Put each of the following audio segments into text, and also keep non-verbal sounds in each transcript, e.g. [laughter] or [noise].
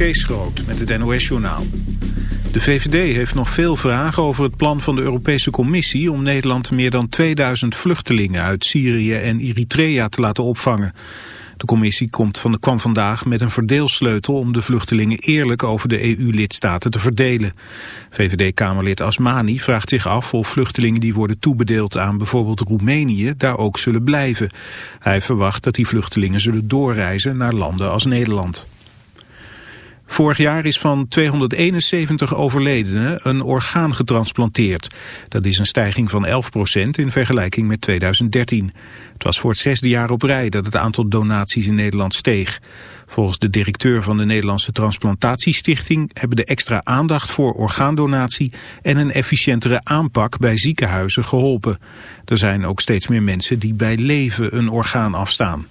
Kees Groot met het NOS-journaal. De VVD heeft nog veel vragen over het plan van de Europese Commissie... om Nederland meer dan 2000 vluchtelingen uit Syrië en Eritrea te laten opvangen. De commissie komt van, kwam vandaag met een verdeelsleutel om de vluchtelingen eerlijk over de EU-lidstaten te verdelen. VVD-Kamerlid Asmani vraagt zich af of vluchtelingen die worden toebedeeld aan bijvoorbeeld Roemenië daar ook zullen blijven. Hij verwacht dat die vluchtelingen zullen doorreizen naar landen als Nederland. Vorig jaar is van 271 overledenen een orgaan getransplanteerd. Dat is een stijging van 11% in vergelijking met 2013. Het was voor het zesde jaar op rij dat het aantal donaties in Nederland steeg. Volgens de directeur van de Nederlandse Transplantatiestichting... hebben de extra aandacht voor orgaandonatie... en een efficiëntere aanpak bij ziekenhuizen geholpen. Er zijn ook steeds meer mensen die bij leven een orgaan afstaan.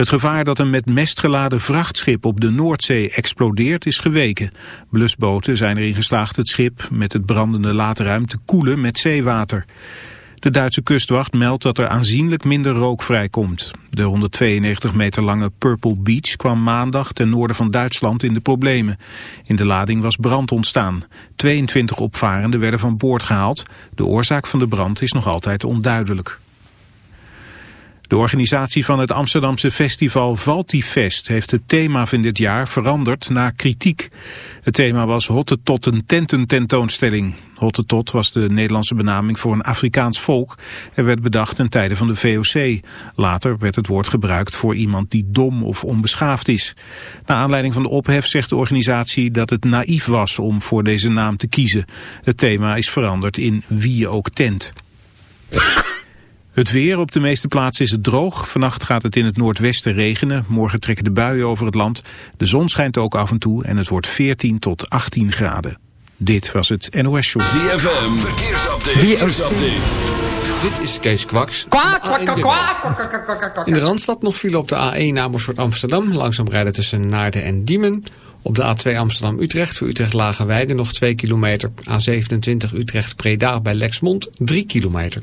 Het gevaar dat een met mest geladen vrachtschip op de Noordzee explodeert is geweken. Blusboten zijn erin geslaagd het schip met het brandende laadruim te koelen met zeewater. De Duitse kustwacht meldt dat er aanzienlijk minder rook vrijkomt. De 192 meter lange Purple Beach kwam maandag ten noorden van Duitsland in de problemen. In de lading was brand ontstaan. 22 opvarenden werden van boord gehaald. De oorzaak van de brand is nog altijd onduidelijk. De organisatie van het Amsterdamse festival Valtifest heeft het thema van dit jaar veranderd naar kritiek. Het thema was Hottentot een tentententoonstelling. Hottentot was de Nederlandse benaming voor een Afrikaans volk en werd bedacht ten tijde van de VOC. Later werd het woord gebruikt voor iemand die dom of onbeschaafd is. Na aanleiding van de ophef zegt de organisatie dat het naïef was om voor deze naam te kiezen. Het thema is veranderd in wie je ook tent. Het weer op de meeste plaatsen is het droog. Vannacht gaat het in het noordwesten regenen. Morgen trekken de buien over het land. De zon schijnt ook af en toe en het wordt 14 tot 18 graden. Dit was het NOS Show. ZFM, verkeersupdate. verkeersupdate. Dit is Kees Kwaks. Kwak, kwak, kwak, kwak, kwak, In de Randstad nog file op de A1 Amersfoort Amsterdam. Langzaam rijden tussen Naarden en Diemen. Op de A2 Amsterdam-Utrecht voor Utrecht-Lagenweide nog 2 kilometer. A27 Utrecht-Preda bij Lexmond 3 kilometer.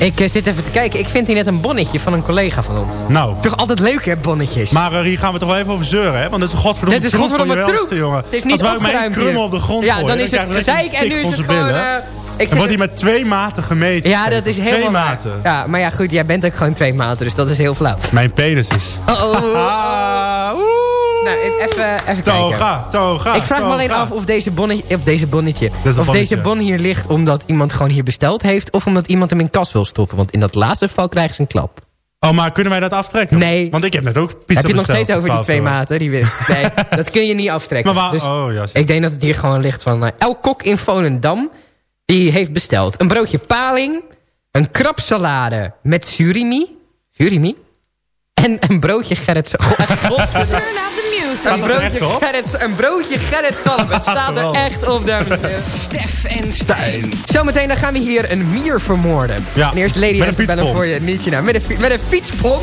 Ik eh, zit even te kijken. Ik vind hier net een bonnetje van een collega van ons. Nou, Toch altijd leuk, hè, bonnetjes? maar eh, hier gaan we toch wel even over zeuren, hè? Want dat is een godverdomme Dit is godverdomme troep. jongen. Het is niet Als wij krummel op de grond Ja, gooien, dan is het gezeik en een nu is het gewoon... eh, ik Dan wordt hij met twee maten gemeten. Ja, dat is Twee helemaal waar. maten. Ja, maar ja, goed, jij bent ook gewoon twee maten, dus dat is heel flauw. Mijn penis is... Oh, oh, oh. [laughs] Nou, even, even kijken. Toga, toga, Ik vraag me alleen af of deze, bonnetje, of deze bonnetje... of bonnetje. deze bon hier ligt omdat iemand gewoon hier besteld heeft... of omdat iemand hem in kas wil stoppen. Want in dat laatste geval krijgen ze een klap. Oh, maar kunnen wij dat aftrekken? Nee. Want ik heb net ook pizza Heb je het nog steeds over die twee 12 euro. maten? Die win- [laughs] nee, dat kun je niet aftrekken. Maar waar... Dus oh, ja. ik denk dat het hier gewoon ligt van... eh, elk kok in Volendam, die heeft besteld... een broodje paling, een krabsalade met surimi... surimi... en een broodje Gerrit... Goh, [laughs] echt, een broodje, Gerrit, een broodje Gerrit Het [laughs] staat er echt op, dames. Stef en Stijn. Zometeen dan gaan we hier een mier vermoorden. Ja. En eerst Lady Antebellum voor je nietje. Nou, met een, met een fietspomp.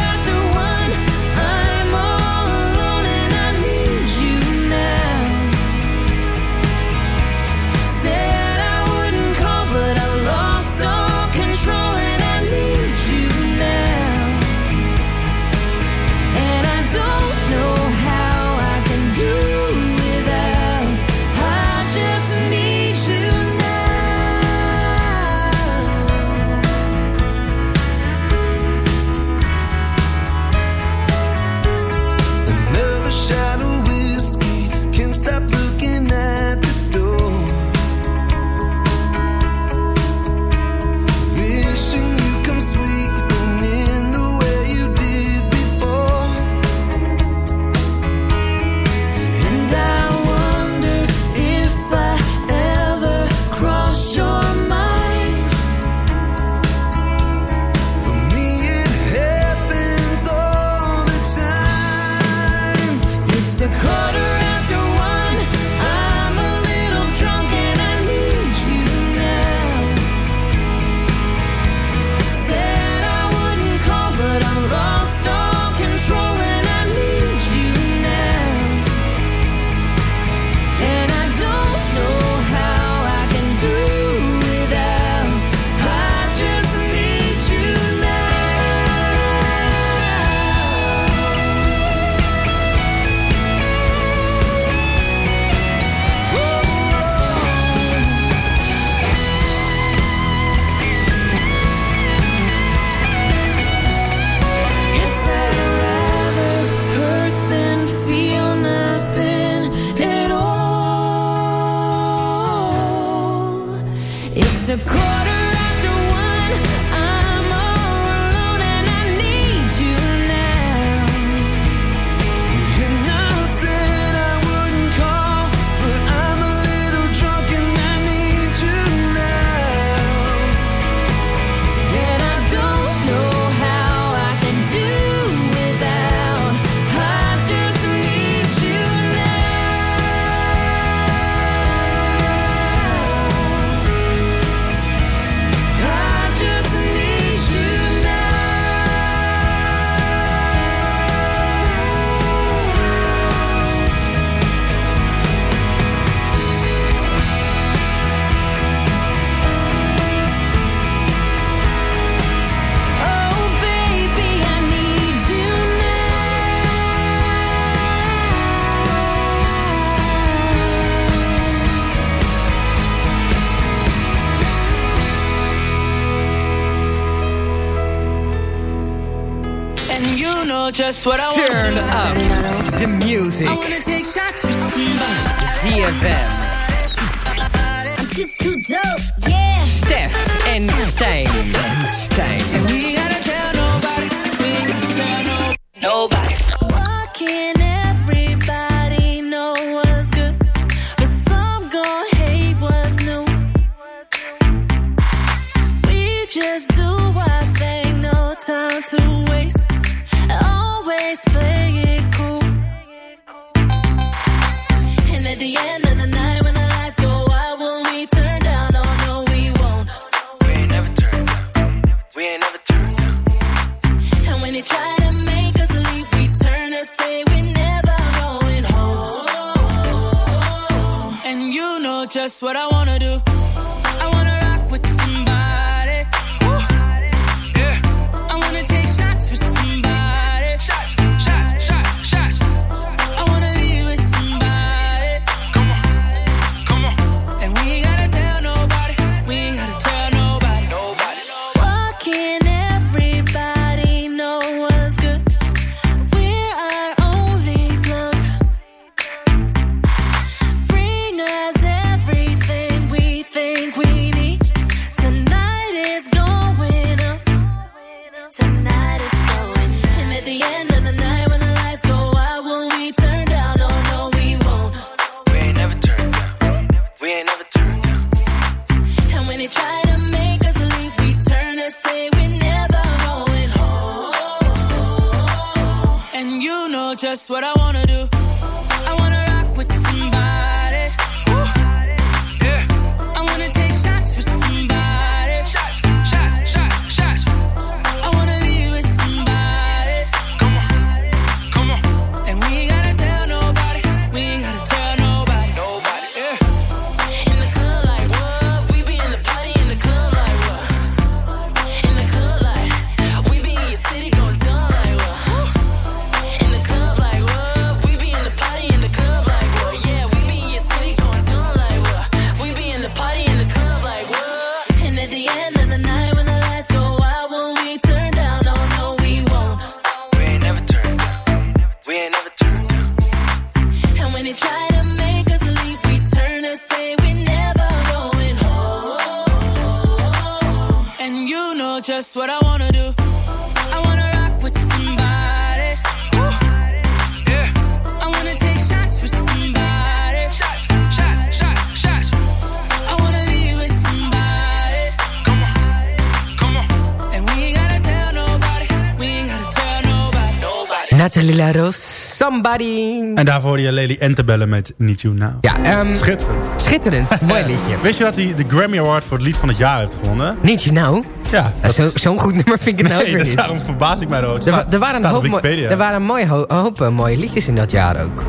Somebody. En daarvoor hoorde je Lely Antebellen met Need You Now. Ja, ehm, Schitterend. schitterend. [laughs] Mooi liedje. Wist je dat hij de Grammy Award voor het lied van het jaar heeft gewonnen? Need You Know? Ja. Zo- Zo'n goed nummer vind ik het nou ook nee, weer niet. daarom verbaas ik mij erover. Er, er waren een hoop, er waren een mooie, ho- hoop eh, mooie liedjes in dat jaar ook.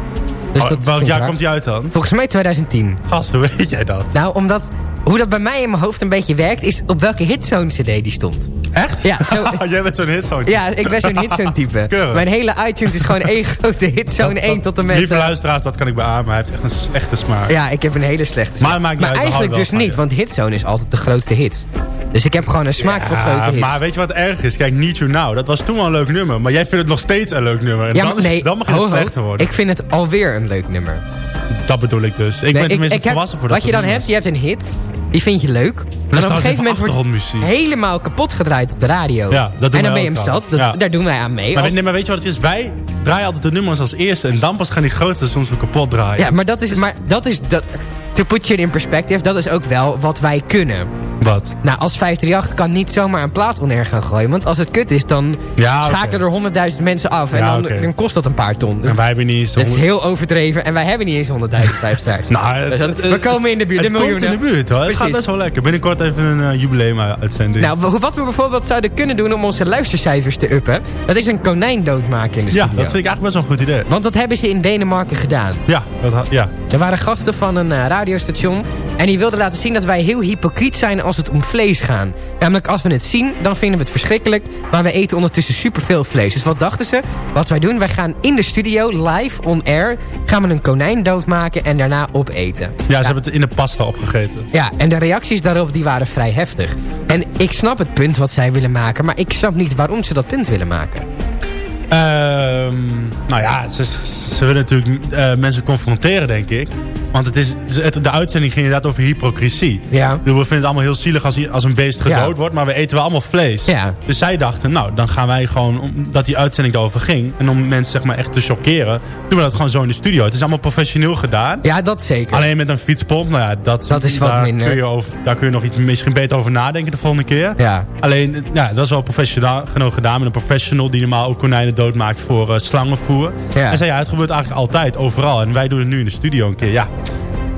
Dus Oh, dat welk jaar raar. komt hij uit dan? Volgens mij 2010. Gast, hoe weet jij dat? Nou, omdat... Hoe dat bij mij in mijn hoofd een beetje werkt... is op welke hitzone cd die stond. Echt? Ja, zo, [laughs] jij bent zo'n hitzone. ja ik ben zo'n hitzone type. [laughs] Keurig. Mijn hele iTunes is gewoon één [laughs] grote hitzone 1 tot en met... Lieve eh, luisteraars, dat kan ik beamen. Hij heeft echt een slechte smaak. Ja, ik heb een hele slechte smaak. Maar maakt uit, we eigenlijk dus niet, want hitzone is altijd de grootste hit. Dus ik heb gewoon een smaak voor grote hits. maar weet je wat erg is? Kijk, Need You Now, dat was toen al een leuk nummer. Maar jij vindt het nog steeds een leuk nummer. En ja, dan, maar is, nee, dan mag ho, het ho. slechter worden. Ik vind het alweer een leuk nummer. Dat bedoel ik dus. Ik Nee, ben tenminste ik volwassen voor dat Wat je dan hebt, je hebt een hit. Die vind je leuk. Maar op een gegeven moment wordt helemaal kapot gedraaid op de radio. Ja, dat doen en dan ben je hem zat. Dat, Ja. Daar doen wij aan mee. Maar, Als- weet- nee, maar weet je wat het is? Wij draaien altijd de nummers als eerste. En dan pas gaan die grote soms weer kapot draaien. ja, maar dat is... Maar dat is dat, to put you in perspective, dat is ook wel wat wij kunnen. Wat? Nou, als 538 kan niet zomaar een plaat onair gaan gooien. Want als het kut is, dan Ja, schakelen er honderdduizend mensen af. En Ja, dan, dan kost dat een paar ton. En wij hebben niet eens... Dat is heel overdreven. En wij hebben niet eens 100.000 luisteraars. [laughs] Nou, Dus dat- het- we komen in de buurt, Het de komt in de buurt hoor. Het gaat best wel lekker. Binnenkort even een eh, jubileum uitzending. Nou, wat we bijvoorbeeld zouden kunnen doen om onze luistercijfers te uppen... dat is een konijn doodmaken in de ja, studio. dat vind ik eigenlijk best wel een goed idee. Want dat hebben ze in Denemarken gedaan. Ja, dat, ja. Er waren gasten van een eh, radiostation... en die wilden laten zien dat wij heel hypocriet zijn als het om vlees gaan. Namelijk, als we het zien, dan vinden we het verschrikkelijk... maar we eten ondertussen superveel vlees. Dus wat dachten ze? Wat wij doen, wij gaan in de studio, live, on air... gaan we een konijn doodmaken en daarna opeten. ja, ze hebben het in de pasta opgegeten. Ja, en de reacties daarop die waren vrij heftig. En ik snap het punt wat zij willen maken... maar ik snap niet waarom ze dat punt willen maken. Ehm, nou ja, ze, ze- ze willen natuurlijk eh, mensen confronteren, denk ik. Want het is, het- de uitzending ging inderdaad over hypocrisie. Ja. We vinden het allemaal heel zielig als, als een beest gedood Ja. wordt, maar we eten wel allemaal vlees. Ja. Dus zij dachten, nou, dan gaan wij gewoon, omdat die uitzending daarover ging... en om mensen zeg maar echt te chockeren, doen we dat gewoon zo in de studio. Het is allemaal professioneel gedaan. Ja, dat zeker. Alleen met een fietspomp, nou ja, dat, Dat is wat daar minder. Kun je over, daar kun je nog iets misschien beter over nadenken de volgende keer. Ja. Alleen, ja, dat is wel professioneel genoeg gedaan. Met een professional die normaal ook konijnen doodmaakt voor eh, slangenvoer. Ja. En zei, ja, het gebeurt eigenlijk altijd, overal. En wij doen het nu in de studio een keer, ja.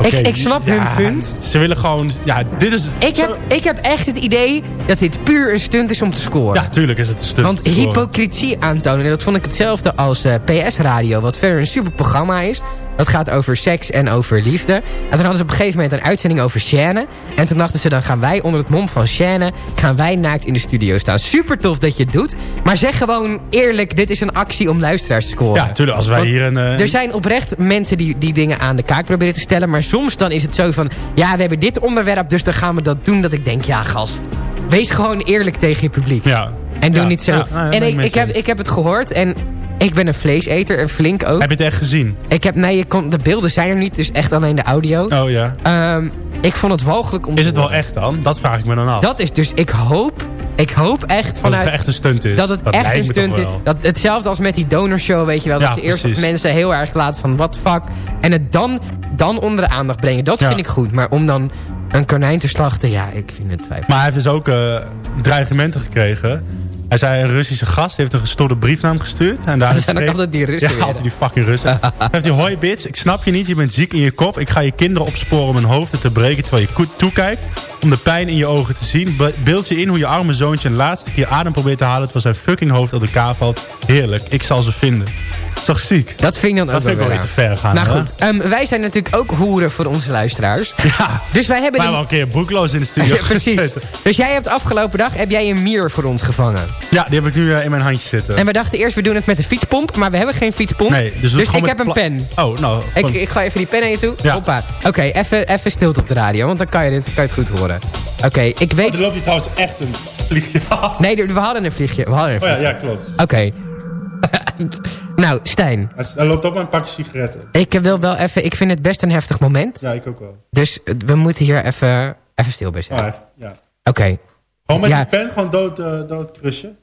Ik- ik snap hun ja, punt. Ze willen gewoon, ja, dit is... Ik heb, ik heb echt het idee dat dit puur een stunt is om te scoren. Ja, tuurlijk is het een stuk. Want hypocrisie aantonen, dat vond ik hetzelfde als eh, PS Radio... wat verder een super programma is. Dat gaat over seks en over liefde. En toen hadden ze op een gegeven moment een uitzending over Shane. En toen dachten ze, dan gaan wij onder het mom van Shane... gaan wij naakt in de studio staan. Super tof dat je het doet. Maar zeg gewoon eerlijk, dit is een actie om luisteraars te scoren. Ja, tuurlijk, als wij Want hier een... eh, Er zijn oprecht mensen die, die dingen aan de kaak proberen te stellen. Maar soms dan is het zo van... Ja, we hebben dit onderwerp, dus dan gaan we dat doen. Dat ik denk, ja gast. Wees gewoon eerlijk tegen je publiek. Ja. En doe Ja, niet zo. ja, nou ja, en ik, ik, heb, ik heb het gehoord en ik ben een vleeseter en flink ook. Heb je het echt gezien? Ik heb, nee, je kon, de beelden zijn er niet, dus echt alleen de audio. Oh ja. Ehm, ik vond het walgelijk om Is het wel echt dan? Dat vraag ik me dan af. Dat is dus, ik hoop, ik hoop echt dat vanuit... het echt een stunt is. Dat het echt een stunt is. Dat, hetzelfde als met die donorshow, weet je wel. Ja, dat ze eerst precies. mensen heel erg laten van what the fuck. En het dan, dan onder de aandacht brengen. Dat Ja. vind ik goed. Maar om dan een konijn te slachten, ja, ik vind het twijfel. Maar hij heeft dus ook eh, dreigementen gekregen. Hij zei een Russische gast heeft een gestoorde brief naar hem gestuurd. En daar zijn ook altijd die Russen Ja, altijd die fucking Russen. Hij heeft die hoi bitch, ik snap je niet, je bent ziek in je kop. Ik ga je kinderen opsporen om hun hoofden te breken terwijl je toekijkt. Om de pijn in je ogen te zien. Be- Beeld je in hoe je arme zoontje een laatste keer adem probeert te halen... terwijl zijn fucking hoofd uit elkaar valt. Heerlijk, ik zal ze vinden. Is toch ziek? Dat vind ik dan ook Dat ik wel weer weer te ver gaan. Nou goed, ehm, wij zijn natuurlijk ook hoeren voor onze luisteraars. [laughs] Ja, Dus wij hebben... wij die- wel een keer broekloos in de studio [laughs] Ja, precies. gezeten. Dus jij hebt afgelopen dag heb jij een mier voor ons gevangen. Ja, die heb ik nu eh, in mijn handje zitten. En we dachten eerst we doen het met de fietspomp, maar we hebben geen fietspomp. Nee, dus, gewoon ik heb een pen. Oh, nou. Ik, ik ga even die pen naar je toe. Ja. Hoppa. Oké, even, even stilte op de radio, want dan kan je, dit, kan je het goed horen. Oké, ik weet... Oh, er loopt hier trouwens echt een vliegje. oh Nee, er- we hadden een vliegje. We hadden een ja, vliegje. ja, klopt. Oké. [laughs] nou, Stijn. Er loopt ook maar een pakje sigaretten. Ik wil wel even... Ik vind het best een heftig moment. Ja, ik ook wel. Dus eh, we moeten hier even, even stil bij zijn. Oh, hij ja. Oké. Gewoon met Ja. die pen gewoon dood, eh dood. Kun je,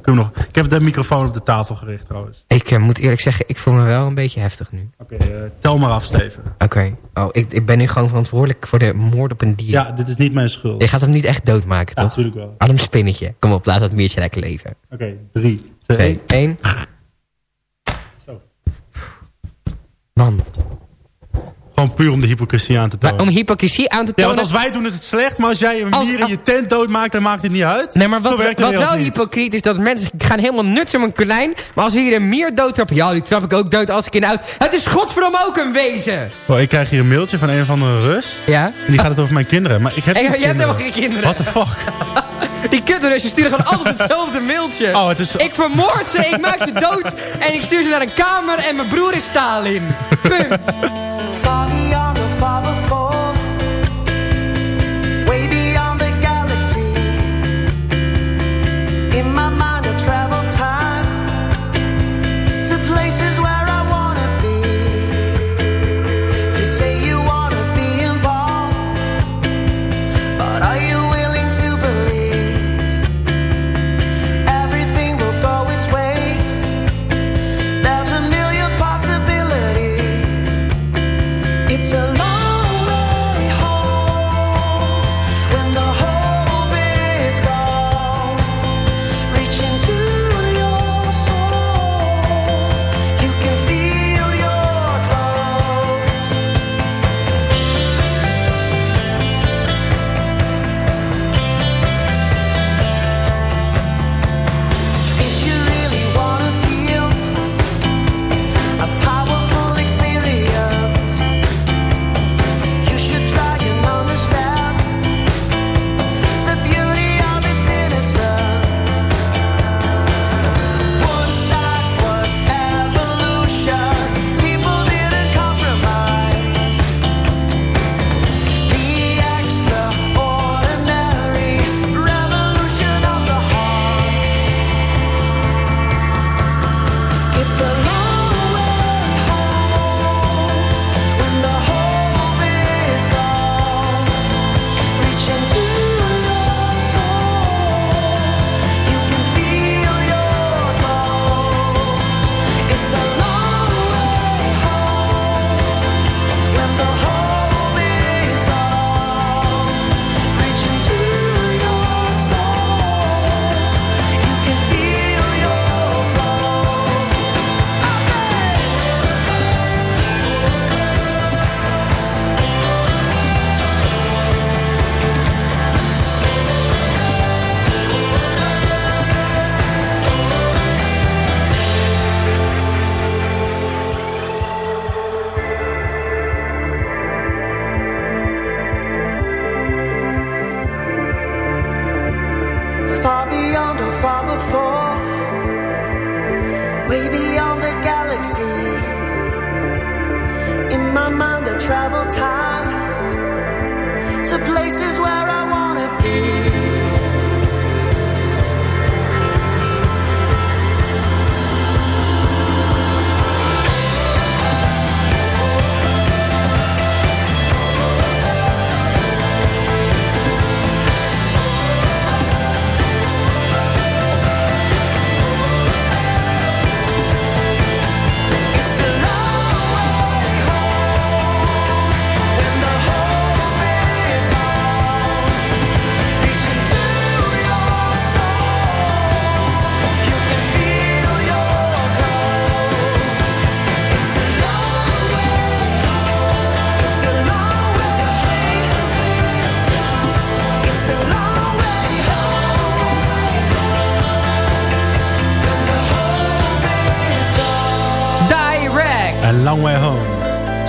kun je nog, ik heb de microfoon op de tafel gericht trouwens. Ik eh, moet eerlijk zeggen, ik voel me wel een beetje heftig nu. Oké, tel maar af, Steven. Oké. Oh, ik, ik ben nu gewoon verantwoordelijk voor de moord op een dier. Ja, dit is niet mijn schuld. Je gaat hem niet echt doodmaken, Ja, toch? natuurlijk wel. Adam Spinnetje. Kom op, laat dat miertje lekker leven. Oké, drie, twee, Twee, één. [laughs] Zo. Man. Gewoon puur om de hypocrisie aan te Maar tonen. om hypocrisie aan te Ja, tonen... want als wij doen is het slecht, maar als jij een Als- mier in je tent doodmaakt, dan maakt het niet uit. Nee, maar wat, wat wel niet. hypocriet is dat mensen gaan helemaal nuts om een konijn. Maar als we hier een mier doodtrappen, ja, die trap ik ook dood als ik in de auto... Het is godverdomme ook een wezen! Oh, ik krijg hier een mailtje van een of andere Rus. Ja? En die gaat het over mijn kinderen. Maar ik heb En jij hebt helemaal geen kinderen. What the fuck? [laughs] Die kuttenrusjes sturen gewoon altijd hetzelfde mailtje. Oh, het is... Ik vermoord ze, ik maak ze dood en ik stuur ze naar een kamer en mijn broer is Stalin. Punt. harbor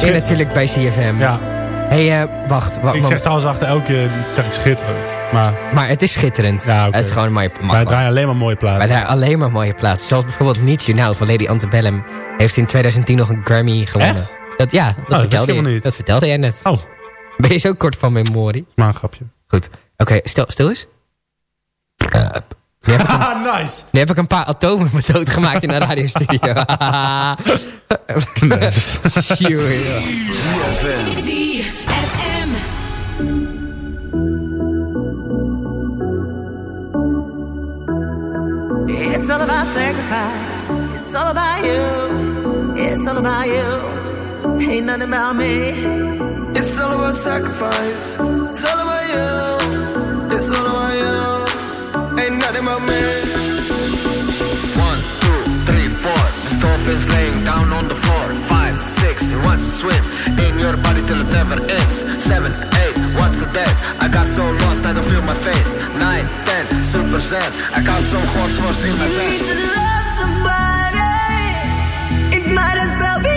En natuurlijk bij CFM. Ja. hey, eh, wacht. wacht Ik zeg trouwens achter elke keer zeg ik schitterend. Maar Maar het is schitterend. Ja. Het is gewoon een mooie wij draaien alleen maar mooie platen. Wij draaien alleen maar mooie plaatsen. Zoals bijvoorbeeld Need You Now van Lady Antebellum. Heeft in 2010 nog een Grammy gewonnen. Echt? Dat, ja, dat, dat ik vertelde helemaal je, niet. dat vertelde jij net. Oh, Ben je zo kort van memorie? maar een grapje. Goed. Oké, stil, stil eens. Nu heb, ik, [laughs] Ah, nice! nu heb ik een paar atomen me [laughs] doodgemaakt in de radiostudio. [laughs] Joh. It's all about sacrifice. It's all about you. It's all about you. Ain't nothing about me. It's all about sacrifice. It's all about you. You. Ain't me. One, two, three, four. The dolphin's laying down on the floor. Five, six, he wants to swim in your body till it never ends. Seven, eight, what's the date? I got so lost I don't feel my face. Nine, ten, super zen. I got so horse horse in my You need to love somebody. It might as well be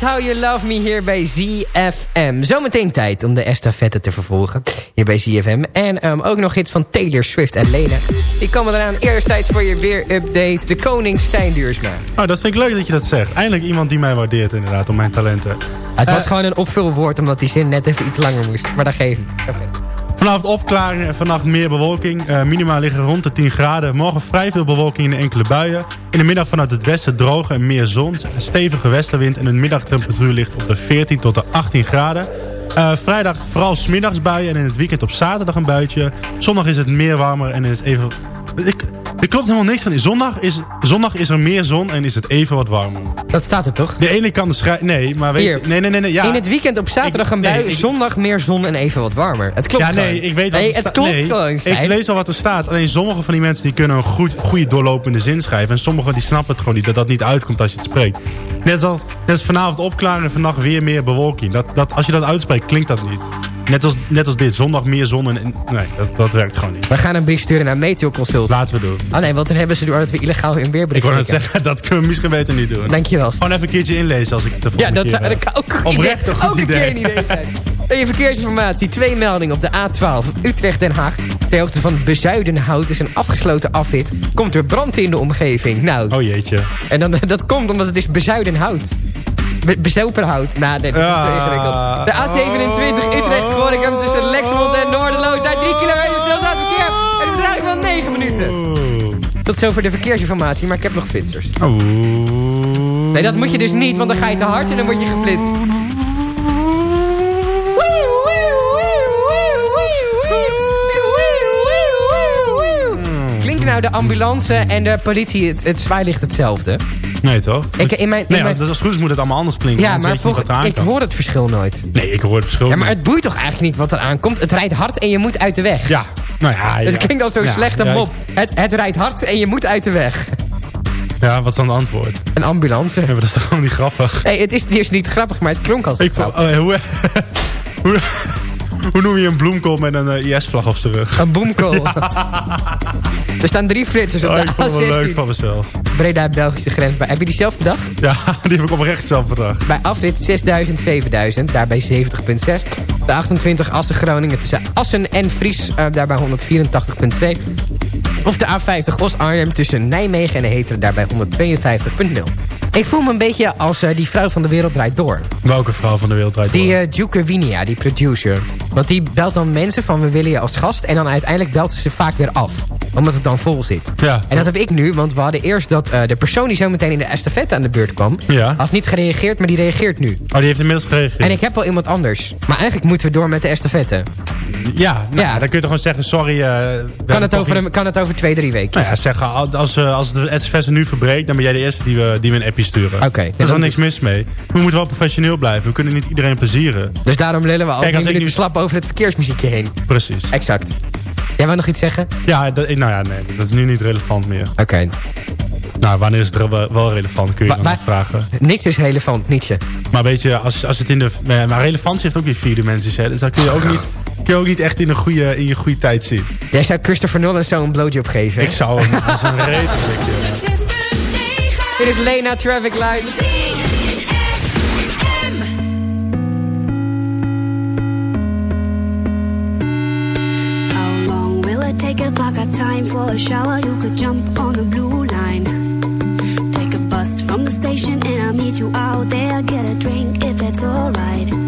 Lights, How You Love Me hier bij ZFM. Zometeen tijd om de estafette te vervolgen hier bij ZFM. En ehm, ook nog hits van Taylor Swift en Lena. Die komen eraan. Eerst tijd voor je weer-update. De koning Stijn Duursma. Oh, dat vind ik leuk dat je dat zegt. Eindelijk iemand die mij waardeert inderdaad, om mijn talenten. Het was Eh, gewoon een opvulwoord omdat die zin net even iets langer moest. Maar dat geeft niet. Vanavond opklaringen en vannacht meer bewolking. Eh minima liggen rond de 10 graden. Morgen vrij veel bewolking in enkele buien. In de middag vanuit het westen droog en meer zon. Een stevige westenwind en een middagtemperatuur ligt op de 14 tot de 18 graden. Eh, vrijdag vooral smiddags buien en in het weekend op zaterdag een buitje. Zondag is het meer warmer en is even... Ik, er klopt helemaal niks van. Zondag is, zondag is er meer zon en is het even wat warmer. Dat staat er toch? De ene kant schrijft... Nee, maar weet je... Nee, nee, nee. nee ja. In het weekend op zaterdag een bui, zondag meer zon en even wat warmer. Het klopt ja, nee, gewoon. ik weet wat nee, het klopt nee, gewoon, Stijn. Ik lees al wat er staat. Alleen sommige van die mensen die kunnen een goed, goede doorlopende zin schrijven. En sommigen die snappen het gewoon niet, dat dat niet uitkomt als je het spreekt. Net als, net als vanavond opklaren en vannacht weer meer bewolking. Dat, dat, als je dat uitspreekt, klinkt dat niet. Net als, net als dit, zondag meer zon en... Nee, dat, dat werkt gewoon niet. We gaan een brief sturen naar Meteo Consult. Laten we doen. Oh nee, want dan hebben ze door dat we illegaal in weerbericht Ik wou net zeggen, [laughs] dat kunnen we misschien beter niet doen. Dankjewel. Gewoon even een keertje inlezen als ik het de Ja, dat zou dat eh, kan ook Oprecht idee, ook een idee. keer een idee zijn. Even verkeersinformatie. Twee meldingen op de A12 Utrecht-Den Haag. Ter hoogte van Bezuidenhout is een afgesloten afrit. Komt er brand in de omgeving. Nou, Oh jeetje. en dan, [laughs] dat komt omdat het is Bezuidenhout. Be Bezoperhout. Nou, nee, dat is te ingewikkeld. De A27 Utrecht Gorinchem tussen Lexmond en Noorderloos. Daar 3 kilometer stilstaand verkeer. En een vertraging van 9 minuten. Tot zover de verkeersinformatie, maar ik heb nog flitsers. Nee, dat moet je dus niet, want dan ga je te hard en dan word je geflitst. Klinken nou de ambulance en de politie het, het zwaailicht hetzelfde? Nee, toch? Ik, in mijn, in Nee, mijn- want als het goed is moet het allemaal anders klinken. ja, maar ik hoor het verschil nooit. Nee, ik hoor het verschil Ja, maar niet. het boeit toch eigenlijk niet wat er aankomt? Het rijdt hard en je moet uit de weg. Ja, nou ja. Het ja. klinkt als zo'n Ja, slechte mop. Het, het rijdt hard en je moet uit de weg. Ja, wat is dan het antwoord? Een ambulance. Ja, maar dat is toch gewoon niet grappig? Nee, het is, het is niet grappig, maar het klonk als Ik vond, oh, hoe, [laughs] hoe, hoe noem je een bloemkool met een eh, IS-vlag op zijn rug? Een boomkool. [laughs] Er staan drie flitsers op Oh, de ik vond het wel leuk A16. van mezelf. Breda, Belgische grens. Heb je die zelf bedacht? Ja, [laughs] die heb ik oprecht zelf bedacht. Bij afrit 6000, 7000, daarbij 70.6. De 28 Assen Groningen tussen Assen en Fries, eh, daarbij 184.2. Of de A50 Oost-Arnhem tussen Nijmegen en Heteren, daarbij 152.0. Ik voel me een beetje als eh, die vrouw van de wereld draait door. Welke vrouw van de wereld draait Die door? eh Duke Winia, die producer. Want die belt dan mensen van we willen je als gast. En dan uiteindelijk belt ze ze vaak weer af. Omdat het dan vol zit. Ja. En dat heb ik nu, want we hadden eerst dat eh, de persoon die zo meteen in de estafette aan de beurt kwam... Ja. had niet gereageerd, maar die reageert nu. Oh, die heeft inmiddels gereageerd. En ik heb wel iemand anders. Maar eigenlijk moeten we door met de estafette. Ja, nou, Ja. dan kun je toch gewoon zeggen, sorry. eh, Kan het, over niet- een, kan het over twee, drie weken? Nou ja, zeggen, als, als, eh, als de SFS nu verbreekt, dan ben jij de eerste die we, die we een appje sturen. Oké. Er is er niks mis mee. We moeten wel professioneel blijven. We kunnen niet iedereen plezieren. Dus daarom lullen we al Kijk, als ik nu- slap over het verkeersmuziekje heen. Precies. Exact. Jij wil nog iets zeggen? Ja, dat, nou ja, nee, dat is nu niet relevant meer. Oké. Nou, wanneer is het er wel, relevant, kun je Wa- dan vragen. Niks is relevant, Nietzsche. Maar weet je, als, als het in de... Maar relevantie heeft ook weer vier dimensies, hè. Dus dan kun je ook niet, kun je ook niet echt in, een goede, in je goede tijd zien. Jij zou Christopher Nolan zo een blowjob geven. hè? Ik zou hem als een flikken. Dit is Lena Traffic Lights. For a shower? You could jump on the blue line. Take a bus from the station and I'll meet you out there. Get a drink if that's alright.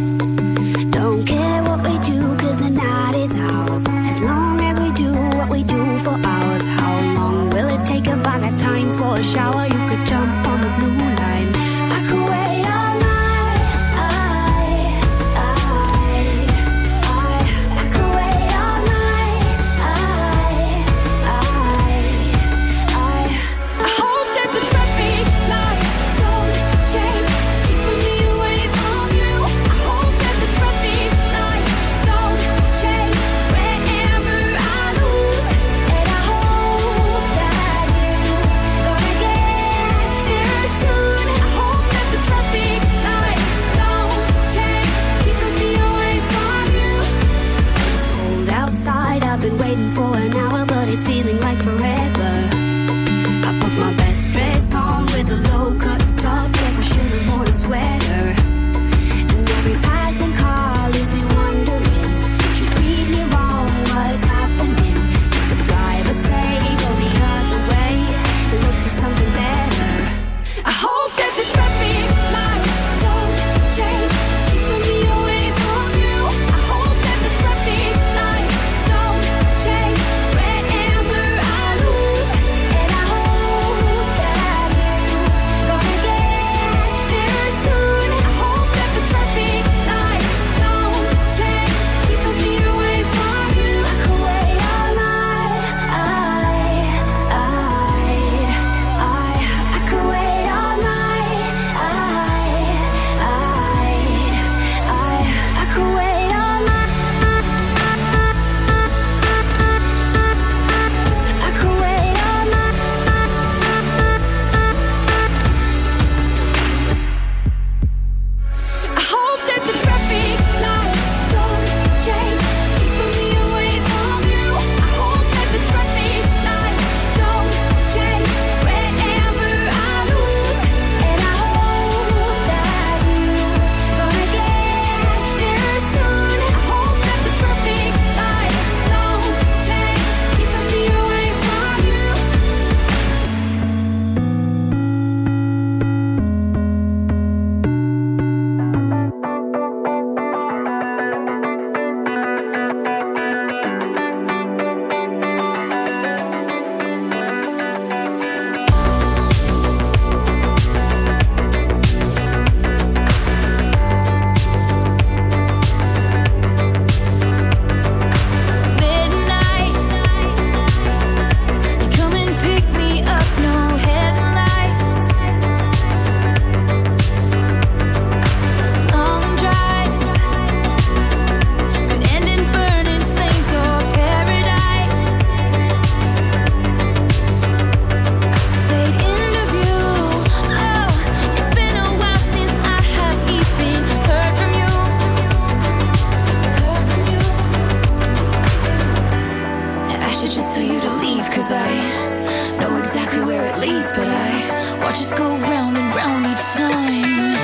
You to leave, cause I know exactly where it leads, but I watch us go round and round each time.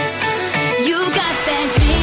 You got that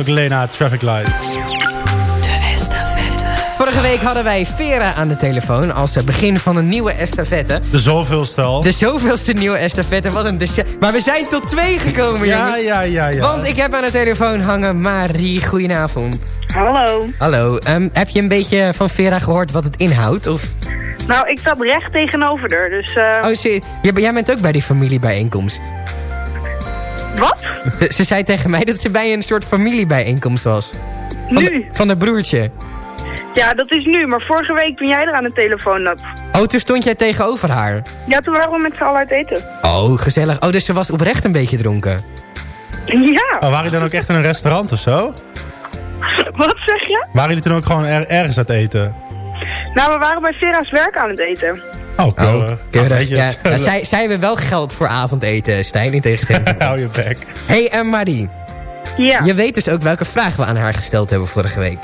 ook Lena Traffic Lights. De estafette. Vorige week hadden wij Vera aan de telefoon als eh, begin van een nieuwe estafette. De zoveelstel. De zoveelste nieuwe estafette. Wat een Maar we zijn tot twee gekomen, Ja, ja, ja, ja. Want ik heb aan de telefoon hangen Marie. Goedenavond. Hallo. Hallo. ehm, heb je een beetje van Vera gehoord wat het inhoudt? Of... Nou, ik zat recht tegenover haar, dus... eh, Oh, zie, jij, jij bent ook bij die familiebijeenkomst. Wat? Ze, [laughs] ze zei tegen mij dat ze bij een soort familiebijeenkomst was. Van Nu? De, van de broertje. Ja, dat is nu, maar vorige week toen jij er aan de telefoon zat... Oh, toen stond jij tegenover haar. Ja, toen waren we met z'n allen uit eten. Oh, gezellig. Oh, dus ze was oprecht een beetje dronken. Ja. Oh, waren jullie dan ook echt in een restaurant of zo? Wat zeg je? Waren jullie toen ook gewoon er- ergens aan het eten? Nou, we waren bij Vera's werk aan het eten. Oh. Keurig, Ah, weet je, ja. Ja, [laughs] zij, zij hebben wel geld voor avondeten, Stijn, in tegenstelling. [laughs] Hou je bek. hey, en Marie. Ja. Je weet dus ook welke vraag we aan haar gesteld hebben vorige week.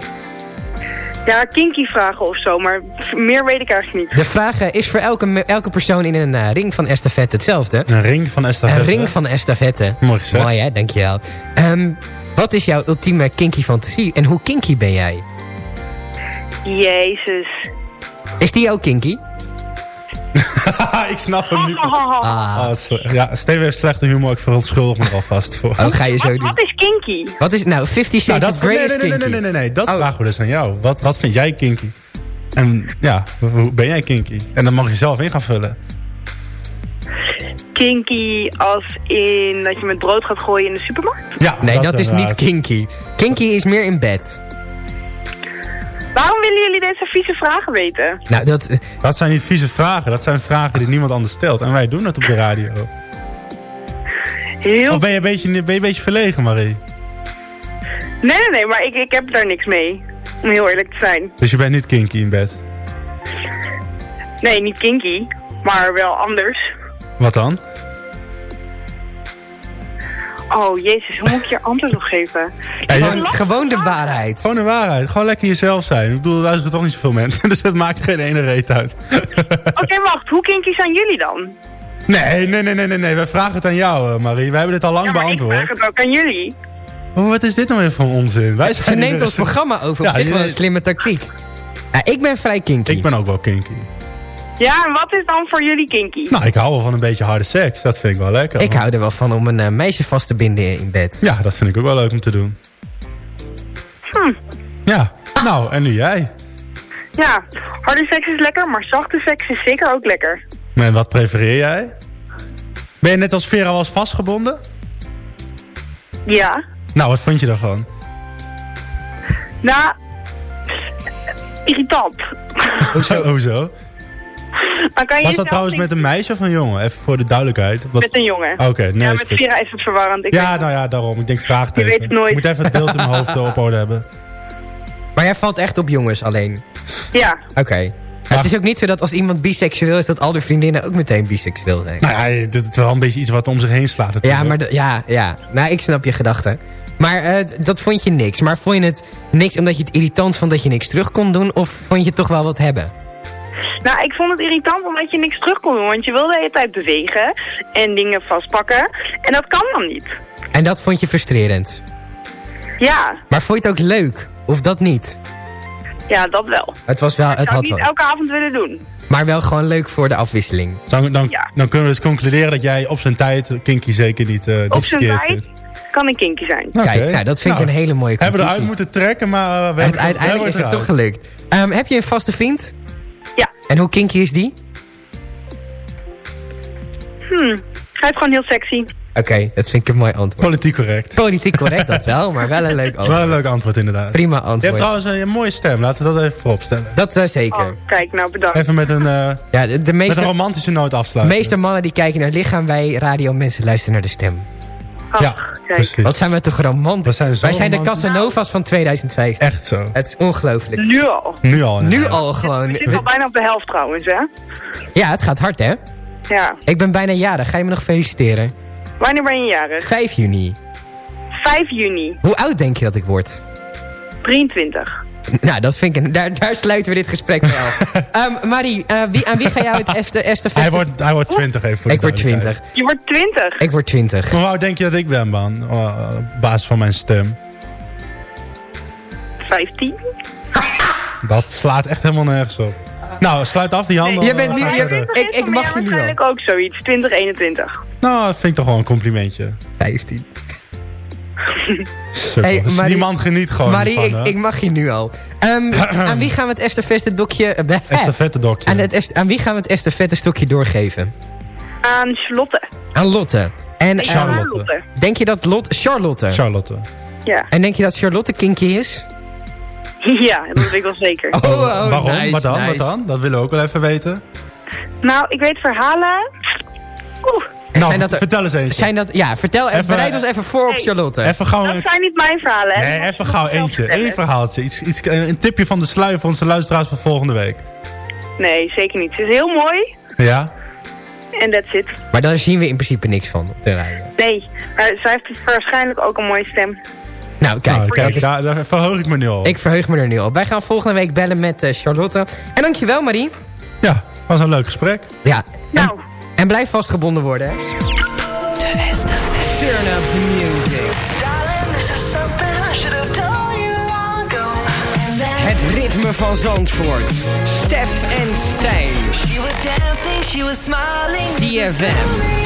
Ja, kinky vragen of zo, maar meer weet ik eigenlijk niet. De vraag eh, is voor elke, elke persoon in een eh, ring van estafette hetzelfde. Een ring van estafette. Een ring van estafette. Mooi gezegd. Mooi hè, dankjewel. Ehm wat is jouw ultieme kinky fantasie en hoe kinky ben jij? Jezus. Is die ook kinky? Ik snap hem niet. Ah. Ah, sle- ja, Steven heeft slechte humor. Ik verontschuldig me alvast voor. Oh, ga je zo Wat, doen. wat is kinky? Wat is nou 50 Nou, Shades dat, of Grey nee, is nee, nee, kinky? nee, nee, nee, nee, dat Oh. vragen we dus aan jou. Wat, wat vind jij kinky? En ja, hoe ben jij kinky? En dan mag je zelf in gaan vullen. Kinky als in dat je met brood gaat gooien in de supermarkt? Ja, Nee, dat, is niet kinky. Kinky is meer in bed. Waarom willen jullie deze vieze vragen weten? Nou, dat... Dat zijn niet vieze vragen. Dat zijn vragen die niemand anders stelt. En wij doen dat op de radio. Heel... Of ben je een beetje, ben je een beetje verlegen, Marie? Nee, nee, nee, maar ik, ik heb daar niks mee. Om heel eerlijk te zijn. Dus je bent niet kinky in bed. Nee, niet kinky, maar wel anders. Wat dan? Oh, jezus, hoe moet ik je antwoord nog geven? Hey, Gewoon, gewoon de waarheid. Gewoon de waarheid. Gewoon lekker jezelf zijn. Ik bedoel, er luisteren toch niet zoveel mensen. [laughs] Dus het maakt geen ene reet uit. [laughs] Oké, wacht, hoe kinky zijn jullie dan? nee, nee, nee, nee, nee, nee. Wij vragen het aan jou, eh, Marie. Wij hebben dit al lang ja, maar ik beantwoord. vraag het ook aan jullie. Oh, wat is dit nou weer voor onzin? Wij Ze zijn neemt in ons programma over. Ja, Op zich wel een slimme tactiek. Ja, ik ben vrij kinky. Ik ben ook wel kinky. Ja, en wat is dan voor jullie kinky? Nou, ik hou wel van een beetje harde seks. Dat vind ik wel lekker. Ik hou er wel van om een eh, meisje vast te binden in bed. Ja, dat vind ik ook wel leuk om te doen. Hm. Ja, nou, en nu jij. Ja, harde seks is lekker, maar zachte seks is zeker ook lekker. En wat prefereer jij? Ben je net als Vera was vastgebonden? Ja. Nou, wat vond je daarvan? Nou, irritant. Hoezo? Hoezo? [laughs] Kan je Was dat trouwens niet- met een meisje of een jongen? Even voor de duidelijkheid. Wat- Met een jongen. Oké, nee. ja, is met. Vera is het verwarrend. Ik Ja, weet- nou ja, daarom. Ik denk vraagteken. Je weet het nooit. Ik moet even het beeld in mijn hoofd op orde hebben. Maar jij valt echt op jongens alleen. Ja. Oké. Maar Het is ook niet zo dat als iemand biseksueel is... dat al de vriendinnen ook meteen biseksueel zijn. Nou ja, dit is wel een beetje iets wat om zich heen slaat. Ja, maar ja, ja. Nou, ik snap je gedachten. Maar eh, dat vond je niks. Maar vond je het niks omdat je het irritant vond dat je niks terug kon doen? Of vond je toch wel wat hebben? Nou, ik vond het irritant omdat je niks terug kon doen. Want je wilde de hele tijd bewegen en dingen vastpakken. En dat kan dan niet. En dat vond je frustrerend. Ja, Maar vond je het ook leuk? Of dat niet? ja, dat wel. Het was wel... Het zou had niet wel. elke avond willen doen. Maar wel gewoon leuk voor de afwisseling. Dan, dan, Ja. dan kunnen we dus concluderen dat jij op zijn tijd Kinky zeker niet, eh Op zijn tijd vindt. kan ik kinky zijn. Kijk, nou, dat vind ik Nou, een hele mooie Hebben we conclusie. eruit moeten trekken, maar uh, we Uit- hebben uiteindelijk is het toch gelukt. Ehm, heb je een vaste vriend? Ja. En hoe kinky is die? Hmm, hij is gewoon heel sexy. Oké, dat vind ik een mooi antwoord. Politiek correct. Politiek correct, dat wel, maar wel een leuk [laughs] Wel antwoord. een leuk antwoord inderdaad. Prima Je hebt antwoord. trouwens een, een mooie stem, laten we dat even vooropstellen. Dat eh, zeker. Oh, kijk, nou bedankt. Even met een, eh, Ja, de, de met een meeste, romantische noot de afsluiten. meeste mannen die kijken naar het lichaam, wij radio mensen luisteren naar de stem. Ach, Ja, kijk. precies. Wat zijn we toch romantisch? We zijn zo wij zijn de. Casanovas van 2005. Echt zo. Het is ongelooflijk. Nu al. Nu al. Nu al gewoon. We zitten al bijna op de helft trouwens, hè? Ja, het gaat hard hè? Ja. Ik ben bijna jarig, ga je me nog feliciteren? Wanneer ben je jarig? 5 juni. 5 juni. Hoe oud denk je dat ik word? 23. [laughs] Nou, dat vind ik een, daar, daar sluiten we dit gesprek mee af. [laughs] Ehm, Marie, eh, wie, aan wie ga jou het estafette... Hij wordt, hij wordt 20 even voor de Ik word duidelijkheid. 20. Je wordt 20. Ik word 20. Hoe oud denk je dat ik ben, man? Oh, op basis van mijn stem. 15. Dat slaat echt helemaal nergens op. Nou, sluit af die handen. Je bent niet- je- ik- ik mag je nu al. waarschijnlijk ook zoiets. 20, 21. Nou, dat vind ik toch wel een complimentje. 15. Hey, dus Marie- die man geniet gewoon Marie, van, ik, ik mag je nu al. Ehm, [clears throat] aan wie gaan we het estafette dokje... eh, Estafette dokje. Aan, het est- aan wie gaan we het estafette stokje doorgeven? Aan Charlotte. Aan Lotte. En, eh, Charlotte. denk je dat Lot... Charlotte. Charlotte. Ja. En denk je dat Charlotte kinky is? [laughs] ja, dat weet ik wel zeker. Oh, oh, Waarom? nice, wat dan? nice. Wat dan? Dat willen we ook wel even weten. Nou, ik weet verhalen. Oeh, nou, zijn dat er- vertel eens eentje. Zijn dat... Ja, vertel... Even- bereid ons even voor op. Charlotte. Even gauw dat zijn niet mijn verhalen, hè? Nee, even gauw eentje. Eén verhaaltje. Iets, iets, een tipje van de sluier voor onze luisteraars van volgende week. Nee, zeker niet. Ze is heel mooi. Ja? En that's it. Maar daar zien we in principe niks van op de radio. Nee, maar zij heeft waarschijnlijk ook een mooie stem. Nou, kijk. Nou, kijk, daar, daar verheug ik me nu al. ik verheug me er nu op. Wij gaan volgende week bellen met eh, Charlotte. En dankjewel, Marie. Ja, was een leuk gesprek. Ja. En, Nou, en blijf vastgebonden worden, hè. Turn up the music. Het ritme van Zandvoort. Stef en Stijn. She was dancing, she was smiling. DFM.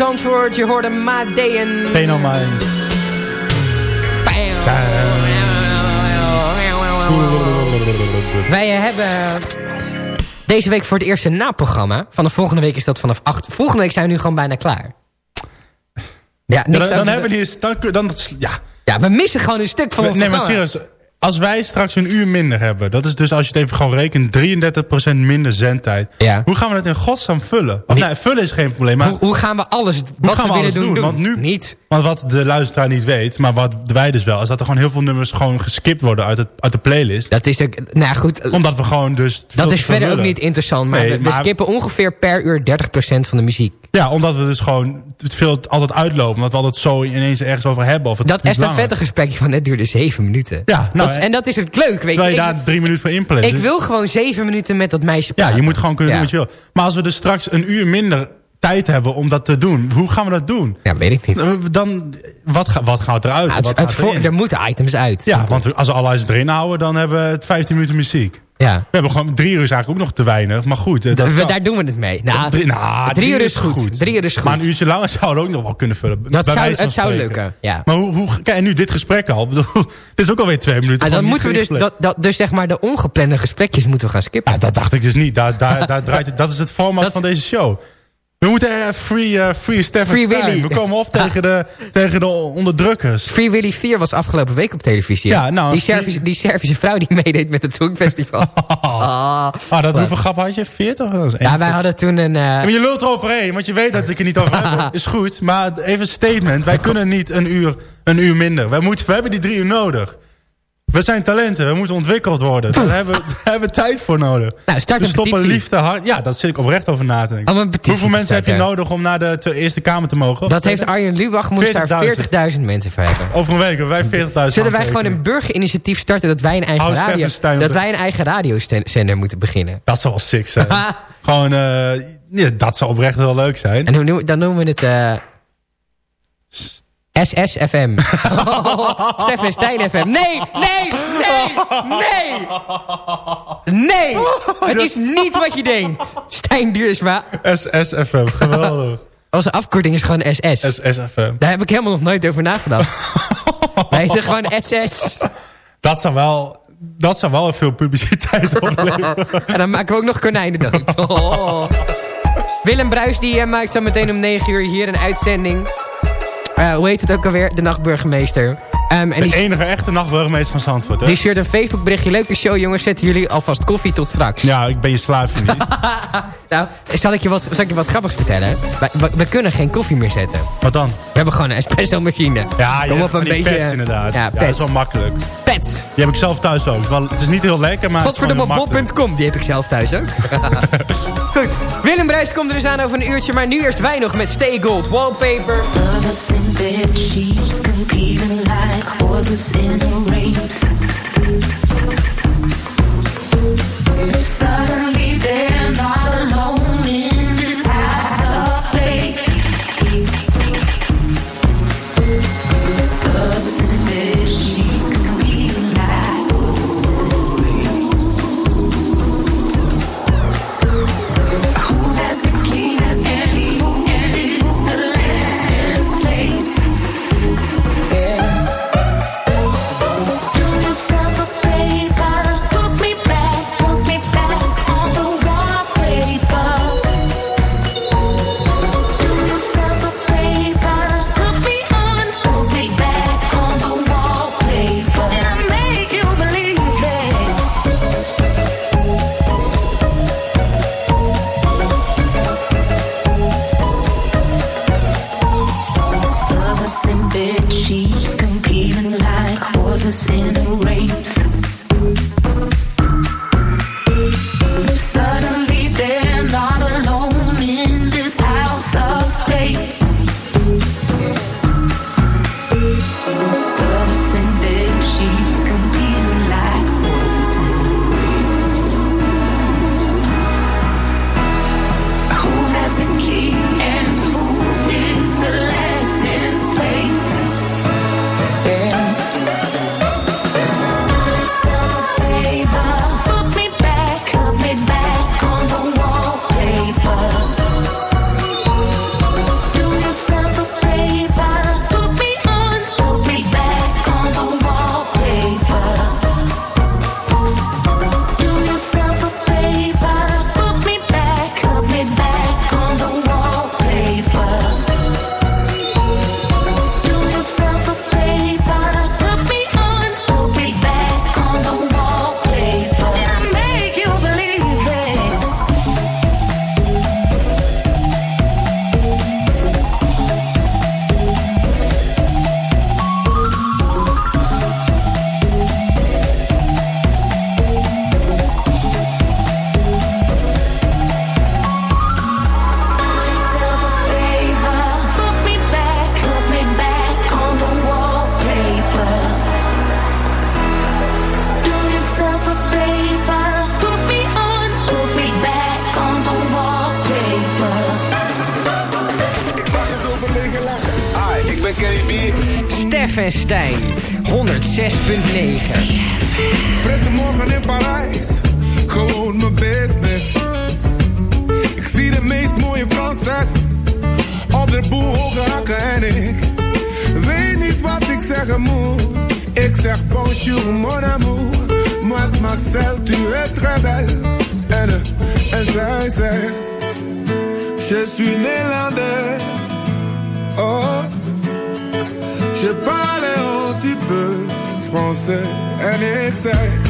Zandvoort, je hoorde Madeën. Fenomijn. Wij eh, hebben deze week voor het eerst een naprogramma. Van de volgende week is dat vanaf 8. Volgende week zijn we nu gewoon bijna klaar. Ja, Ja, niks dan, dan hebben we eens... Dan, dan, ja. ja, we missen gewoon een stuk van het Nee, maar programma. serieus. Als wij straks een uur minder hebben... Dat is dus, als je het even gewoon rekent... 33% minder zendtijd. Ja. Hoe gaan we dat in godsnaam vullen? Of, nee, vullen is geen probleem. Maar Hoe, hoe gaan we alles wat gaan we we willen doen, doen? Want nu, Niet. Want wat de luisteraar niet weet, maar wat wij dus wel... is dat er gewoon heel veel nummers gewoon geskipt worden uit, het, uit de playlist. Dat is ook... Nou goed. eh, Omdat we gewoon dus... Dat is verder ook niet interessant. Maar Nee, we, we maar- skippen ongeveer per uur 30% van de muziek. Ja, omdat we dus gewoon het veel altijd uitlopen. Omdat we altijd zo ineens ergens over hebben. Of het Dat estafette gesprekje van net duurde 7 minuten. Ja, nou, Dat is- en dat is het leuk, weet je. Terwijl je Ik, daar drie minuten voor inplant. ik Dus- wil gewoon 7 minuten met dat meisje Ja, je moet gewoon kunnen Ja. doen wat je wil. Maar als we dus straks een uur minder tijd hebben om dat te doen. Hoe gaan we dat doen? Ja, weet ik niet. Dan, wat, ga- wat gaat eruit? Ja, het- wat het gaat er moeten items uit. Ja, want als we alles erin houden, dan hebben we het 15 minuten muziek. Ja. We hebben gewoon drie uur is eigenlijk ook nog te weinig. Maar goed. eh, Dat We- daar doen we het mee. Nou, drie, nou, drie uur is goed. Drie uur is goed. Maar een uurtje langer [laughs] zouden we ook nog wel kunnen vullen. Dat zou- het zou lukken, ja. Maar hoe, hoe, kijk, en nu dit gesprek al. [laughs] Bedoel, dit is ook alweer twee minuten. En dan moeten we dus, dat, dat, dus zeg maar de ongeplande gesprekjes moeten we gaan skippen. Ja, dat dacht ik dus niet. Daar, daar, daar draait het, dat is het format van deze show. We moeten eh, free, eh, free Stefan Free. Willy. We komen op [laughs] tegen de, tegen de onderdrukkers. Free Willy 4 was afgelopen week op televisie. Ja, nou, die, Servische, die Servische vrouw die [laughs] meedeed met het Songfestival. Ah. [laughs] Ah, dat, hoeveel grappen had je? 40? Dat Ja, wij hadden toen een... maar je lult eroverheen, want je weet dat ik er niet over heb. Is goed, maar even een statement. Wij kunnen niet een uur, een uur minder. Wij, moeten, we hebben die drie uur nodig. We zijn talenten, we moeten ontwikkeld worden. Daar hebben, we- daar hebben we tijd voor nodig. Nou, start dus stoppen liefde hard. Ja, daar zit ik oprecht over na te denken. Om petitie Hoeveel mensen heb je nodig om naar de Eerste Kamer te mogen? dat heeft Arjen Lubach, moest daar 40.000 mensen voor hebben. Over een week hebben wij 40.000 Zullen wij gewoon een burgerinitiatief starten dat wij een eigen, Hou radio, dat wij een eigen radiozender moeten beginnen? Dat zou wel sick zijn. [laughs] gewoon, eh, ja, dat zou oprecht heel leuk zijn. En hoe dan noemen we het... eh SSFM. [laughs] Stefan Stein FM. Nee, nee, nee, nee. Nee, het is niet wat je denkt. Stijn Duursma. SSFM, geweldig. Onze afkorting is gewoon SS. SSFM. Daar heb ik helemaal nog nooit over nagedacht. [laughs] Wij heten gewoon SS. Dat zou wel, dat zou wel veel publiciteit [laughs] opleveren. En dan maken we ook nog konijnen dood. Oh. Willem Bruis die eh, maakt zo meteen om 9 uur hier een uitzending. Eh, hoe heet het ook alweer? De nachtburgemeester. Ehm, en De die, enige echte nachtburgemeester van Zandvoort, hè? die stuurt een Facebook berichtje. Leuke show jongens, zetten jullie alvast koffie tot straks. Ja, ik ben je slaafje niet. [laughs] Nou, zal ik je wat, zal ik je wat grappigs vertellen? We, we kunnen geen koffie meer zetten. Wat dan? We hebben gewoon een espresso machine. Ja, je Kom hebt op een beetje... pets inderdaad. Ja, Ja, dat pets. is wel makkelijk. Pets. Die heb ik zelf thuis ook. Wel, het is niet heel lekker, maar. Godverdomme, die heb ik zelf thuis ook. [laughs] Goed, [laughs] Willem Bruis komt er dus aan over een uurtje. Maar nu eerst wij nog met Stay Gold Wallpaper. En Stijn, 106.9. Frisse morgen in Parijs, gewoon mijn business. Ik zie de meest mooie Franses op de boel hoge hakken en ik weet niet wat ik zeggen moet. Ik zeg bonjour mon amour, mademoiselle tu es très belle. En, eh, en zij zegt, je suis néerlandaise. Oh, je parle français, un excès.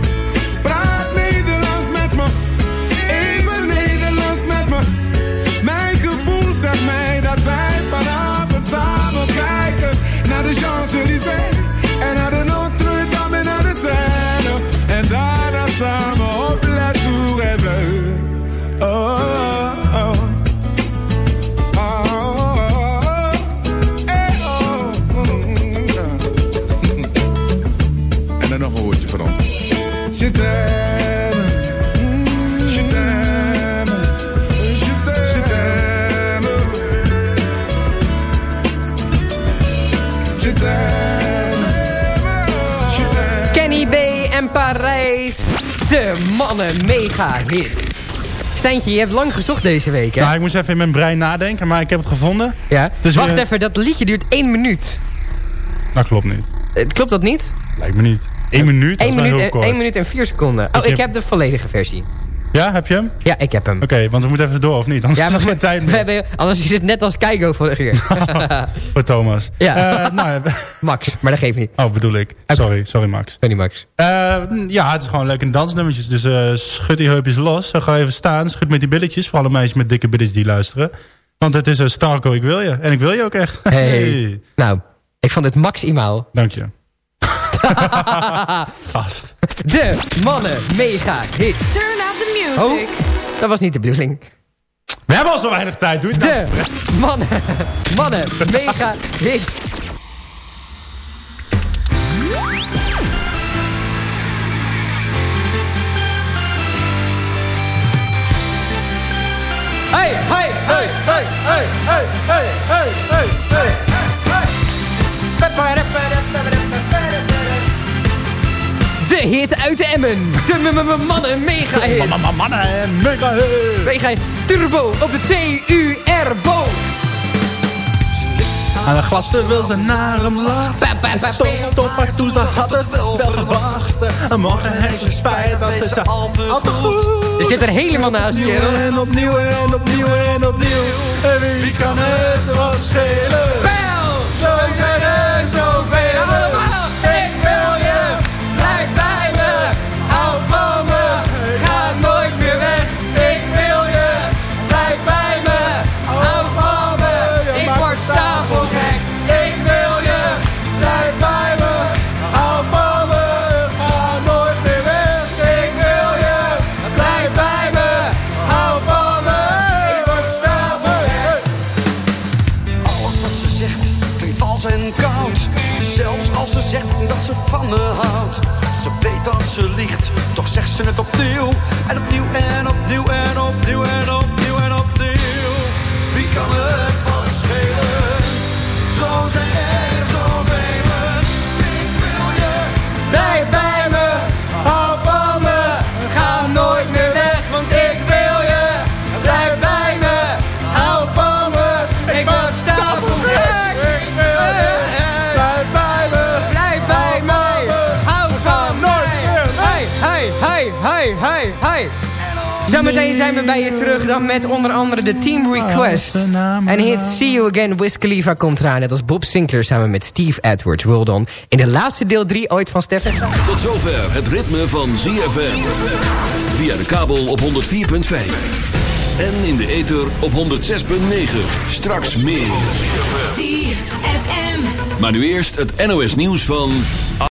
mega hit. Stijntje, je hebt lang gezocht deze week, hè? Nou, ik moest even in mijn brein nadenken, maar ik heb het gevonden. ja. Dus Wacht weer- even, dat liedje duurt één minuut. Dat klopt niet. Eh, Klopt dat niet? Lijkt me niet. Eén minuut? Eén is wel minuut, heel en, kort. één minuut en vier seconden. Oh, Ik ik heb- heb de volledige versie. Ja, heb je hem? Ja, ik heb hem. Oké, want we moeten even door, of niet? Anders Ja, is maar geen tijd we anders is het net als Keigo vorige keer. [laughs] voor Thomas. Ja. Eh, nou, [laughs] Max, maar dat geeft niet. oh, bedoel ik. Sorry, sorry Max. Sorry, Max. Eh, ja, het is gewoon lekker dansnummertjes. Dus eh, schud die heupjes los. Zo ga even staan, schud met die billetjes. Voor alle meisjes met dikke billetjes die luisteren. Want het is een Starco, ik wil je. En ik wil je ook echt. Hey. [laughs] Nou, ik vond het maximaal. Dank je. [laughs] Gast. De mannen mega hit. Turn up the Oh, music. dat was niet de bedoeling. We hebben al zo weinig tijd. Doe je het nou? De mannen, mannen mega hit. Hey, hey, hey, hey, hey, hey, hey, hey, hey, hey, De hit uit Emmen. De m- m- mannen mega hit. Mannen, mega hit. Mega hit. Turbo op de T-U-R-Bo. Aan de glasten wilde naar hem ze stond op haar toe, ze had het wel verwacht. En morgen heeft ze spijt, dat is al te goed. Je zit er helemaal naast, Opnieuw kerel. en opnieuw en opnieuw en opnieuw. En wie kan het wat schelen? Zo zijn er weet ze liegt, toch zegt ze het opnieuw. En opnieuw en opnieuw en opnieuw en opnieuw Zometeen zijn we bij je terug dan met onder andere de Team Request. En hit See You Again, Wiz Khalifa komt eraan. Net als Bob Sinclair samen met Steve Edwards. Rolled on in de laatste deel 3 ooit van Stefan. Tot zover het ritme van ZFM. Via de kabel op 104.5. En in de ether op 106.9. Straks meer. Maar nu eerst het NOS nieuws van...